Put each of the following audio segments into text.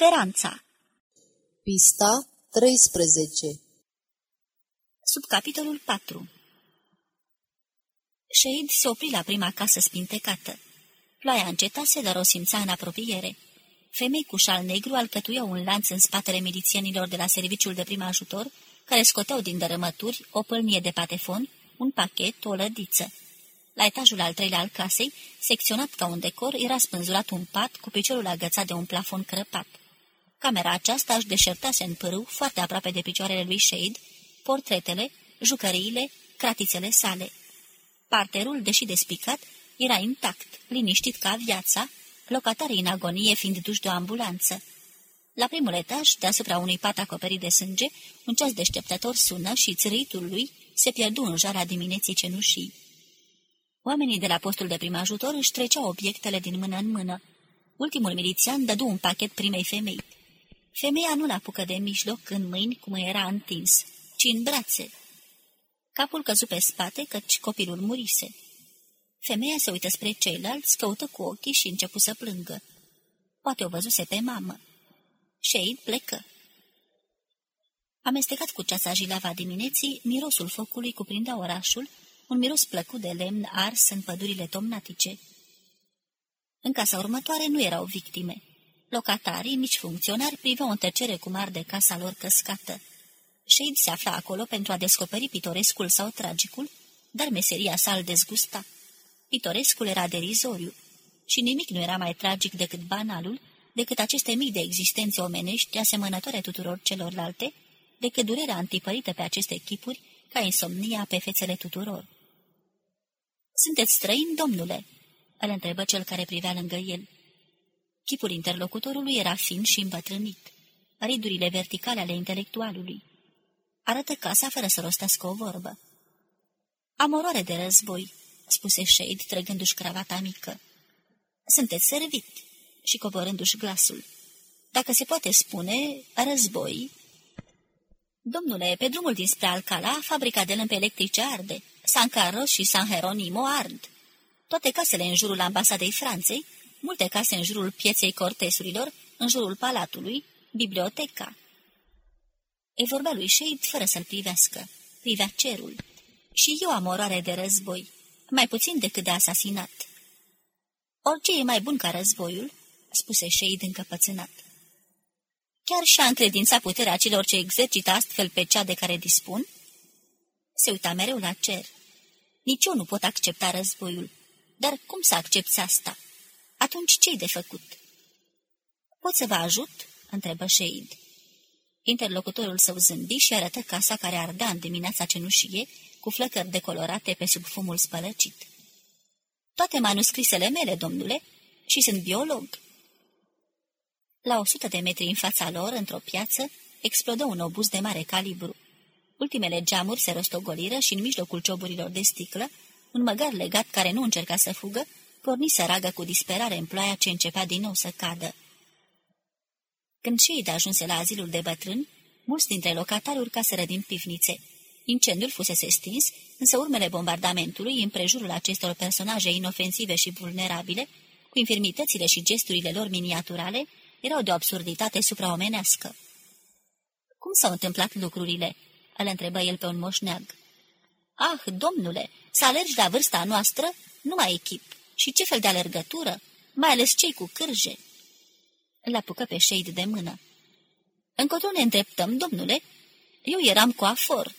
Speranța Pista 13 Subcapitolul 4 Shade se opri la prima casă spintecată. Ploaia încetase, dar o simțea în apropiere. Femei cu șal negru alcătuiau un lanț în spatele milițienilor de la serviciul de prim ajutor, care scoteau din dărâmături o pâlnie de patefon, un pachet, o lădiță. La etajul al treilea al casei, secționat ca un decor, era spânzurat un pat cu piciorul agățat de un plafon crăpat. Camera aceasta își deșertase în pârâu, foarte aproape de picioarele lui Shade, portretele, jucăriile, cratițele sale. Parterul, deși despicat, era intact, liniștit ca viața, locatarii în agonie fiind duși de o ambulanță. La primul etaj, deasupra unui pat acoperit de sânge, un ceas deșteptător sună și țârâitul lui se pierdu în jara dimineții cenușii. Oamenii de la postul de prim ajutor își treceau obiectele din mână în mână. Ultimul milițian dădu un pachet primei femei. Femeia nu-l apucă de mijloc în mâini cum era întins, ci în brațe. Capul căzu pe spate, căci copilul murise. Femeia se uită spre ceilalți, căută cu ochii și începu să plângă. Poate o văzuse pe mamă. Shade plecă. Amestecat cu ceața jilava dimineții, mirosul focului cuprindea orașul, un miros plăcut de lemn ars în pădurile tomnatice. În casa următoare nu erau victime. Locatarii, mici funcționari, priveau în tăcere cum arde casa lor căscată. Shade se afla acolo pentru a descoperi pitorescul sau tragicul, dar meseria sa îl dezgusta. Pitorescul era derizoriu și nimic nu era mai tragic decât banalul, decât aceste mii de existențe omenești asemănătoare tuturor celorlalte, decât durerea antipărită pe aceste chipuri, ca insomnia pe fețele tuturor. Sunteți străin, domnule?" îl întrebă cel care privea lângă el. Chipul interlocutorului era fin și îmbătrânit, ridurile verticale ale intelectualului. Arătă casa fără să rostească o vorbă. Am oroare de război," spuse Shade, trăgându-și cravata mică. Sunteți servit," și coborându-și glasul. Dacă se poate spune, război." Domnule, pe drumul dinspre Alcala, fabrica de lămpi electrice arde. San Carlos și San Jeronimo ard. Toate casele în jurul ambasadei Franței, multe case în jurul pieței cortesurilor, în jurul palatului, biblioteca. E vorbea lui Shade fără să-l privească. Privea cerul. Și eu am oroare de război, mai puțin decât de asasinat. Orice e mai bun ca războiul, spuse Shade încăpățânat. Chiar și-a încredințat puterea celor ce exercită astfel pe cea de care dispun? Se uita mereu la cer. Nici eu nu pot accepta războiul. Dar cum să accepti asta? Atunci ce-i de făcut? Pot să vă ajut? întrebă Shade. Interlocutorul său zâmbi și arătă casa care ardea în dimineața cenușie, cu flăcări decolorate pe sub fumul spălăcit. Toate manuscrisele mele, domnule, și sunt biolog. La o sută de metri în fața lor, într-o piață, explodă un obuz de mare calibru. Ultimele geamuri se rostogoliră și în mijlocul cioburilor de sticlă, un măgar legat care nu încerca să fugă, porni să ragă cu disperare în ploaia ce începea din nou să cadă. Când de ajunse la azilul de bătrâni, mulți dintre locatari urcaseră din pivnițe. Incendiul fusese stins, însă urmele bombardamentului, în prejurul acestor personaje inofensive și vulnerabile, cu infirmitățile și gesturile lor miniaturale, erau de o absurditate supraomenească. Cum s-au întâmplat lucrurile?" îl întrebă el pe un moșneag. Ah, domnule, să alergi la vârsta noastră? Nu mai echip. Și ce fel de alergătură? Mai ales cei cu cârje." Îl apucă pe Shade de mână. Încotro ne îndreptăm, domnule? Eu eram coafor,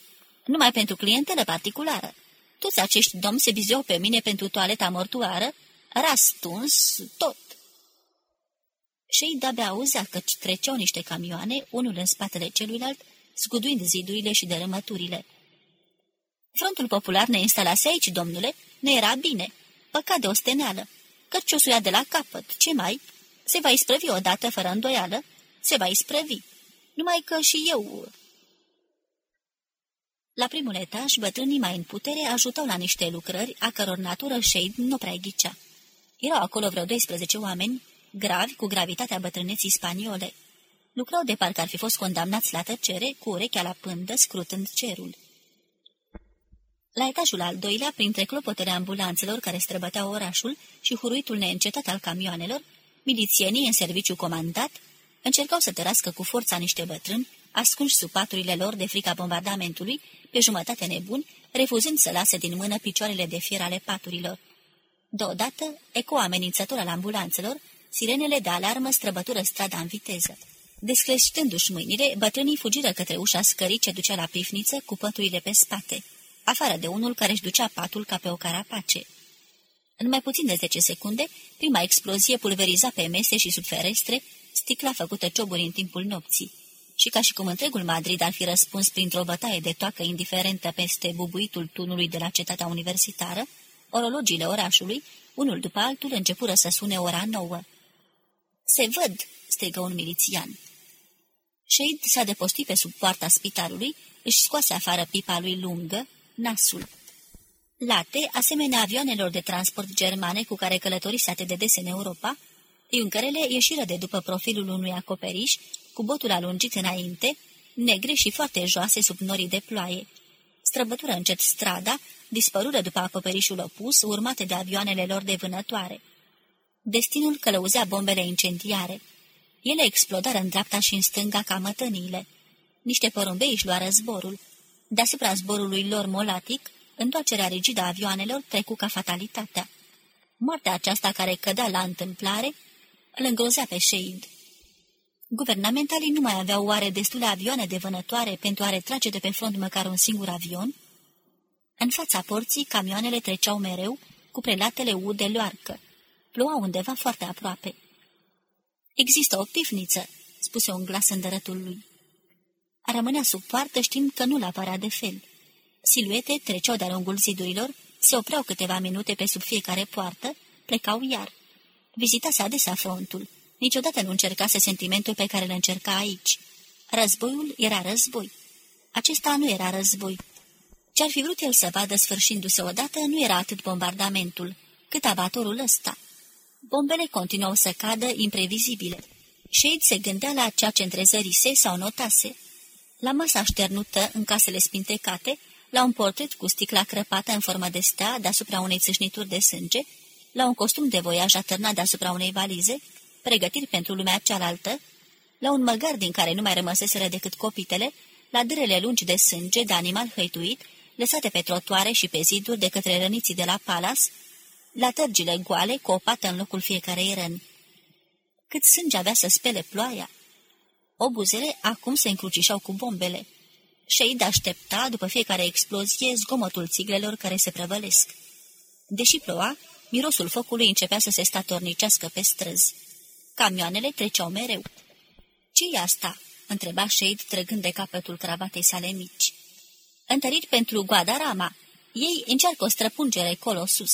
numai pentru clientele particulară. Toți acești domni se bizeau pe mine pentru toaleta mortuară, rastuns, tot. Și de-abia auzea că treceau niște camioane, unul în spatele celuilalt, zguduind zidurile și dărâmăturile. Frontul popular ne instalase aici, domnule, ne era bine. Păcat de osteneală. Căci o suia de la capăt, ce mai? Se va isprăvi odată, fără îndoială, se va isprăvi. Numai că și eu... La primul etaj, bătrânii mai în putere ajutau la niște lucrări, a căror natură Shade nu prea ghicea. Erau acolo vreo 12 oameni, gravi cu gravitatea bătrâneții spaniole. Lucrau de parcă ar fi fost condamnați la tăcere, cu urechea la pândă, scrutând cerul. La etajul al doilea, printre clopotele ambulanțelor care străbăteau orașul și huruitul neîncetat al camioanelor, milițienii în serviciu comandat Încercau să tărască cu forța niște bătrâni, ascunși sub paturile lor de frica bombardamentului, pe jumătate nebuni, refuzând să lase din mână picioarele de fier ale paturilor. Deodată, eco amenințător al ambulanțelor, sirenele de alarmă străbătură strada în viteză. Descleștându-și mâinile, bătrânii fugiră către ușa scării ce ducea la pifniță cu păturile pe spate, afară de unul care își ducea patul ca pe o carapace. În mai puțin de zece secunde, prima explozie pulveriza pe mese și sub ferestre sticla făcută cioburi în timpul nopții. Și ca și cum întregul Madrid ar fi răspuns printr-o bătaie de toacă indiferentă peste bubuitul tunului de la cetatea universitară, orologiile orașului, unul după altul, începură să sune ora nouă. Se văd!" strigă un milițian. Shade s-a depostit pe sub poarta spitalului, își scoase afară pipa lui lungă, nasul. Late, asemenea avioanelor de transport germane cu care călătorise atât de des în Europa, iuncărele ieșiră de după profilul unui acoperiș, cu botul alungit înainte, negre și foarte joase sub norii de ploaie. Străbătură încet strada, dispărură după acoperișul opus, urmate de avioanele lor de vânătoare. Destinul călăuzea bombele incendiare. Ele explodară în dreapta și în stânga ca mătăniile. Niște porumbei își luară zborul. Deasupra zborului lor molatic, întoarcerea rigidă a avioanelor trecu ca fatalitatea. Moartea aceasta care cădea la întâmplare îl îngrozea pe Shade. Guvernamentalii nu mai aveau oare destule avioane de vânătoare pentru a retrage de pe front măcar un singur avion? În fața porții, camioanele treceau mereu, cu prelatele U de loarcă. Ploua undeva foarte aproape. Există o pifniță," spuse un glas în dărătul lui. Rămânea sub poartă știind că nu-l apărea de fel. Siluete treceau de-a lungul zidurilor, se opreau câteva minute pe sub fiecare poartă, plecau iar. Vizitase adesea frontul. Niciodată nu încercase sentimentul pe care îl încerca aici. Războiul era război. Acesta nu era război. Ce-ar fi vrut el să vadă sfârșindu-se odată nu era atât bombardamentul, cât abatorul ăsta. Bombele continuau să cadă imprevizibile. Shade se gândea la ceea ce întrezărise sau notase. La masa șternută în casele spintecate, la un portret cu sticla crăpată în formă de stea deasupra unei țâșnituri de sânge, la un costum de voiaj atârnat deasupra unei valize, pregătiri pentru lumea cealaltă, la un măgar din care nu mai rămăseseră decât copitele, la dârele lungi de sânge de animal hăituit, lăsate pe trotuare și pe ziduri de către răniții de la palas, la tărgile goale cu o pată în locul fiecarei răni. Cât sânge avea să spele ploaia? Obuzele acum se încrucișau cu bombele. Shade aștepta, după fiecare explozie, zgomotul țiglelor care se prăvălesc. Deși ploua, mirosul focului începea să se statornicească pe străzi. Camioanele treceau mereu. Ce-i asta?" întreba Shade, trăgând de capătul cravatei sale mici. Întărit pentru Guadarama. Ei încearcă o străpungere colo sus."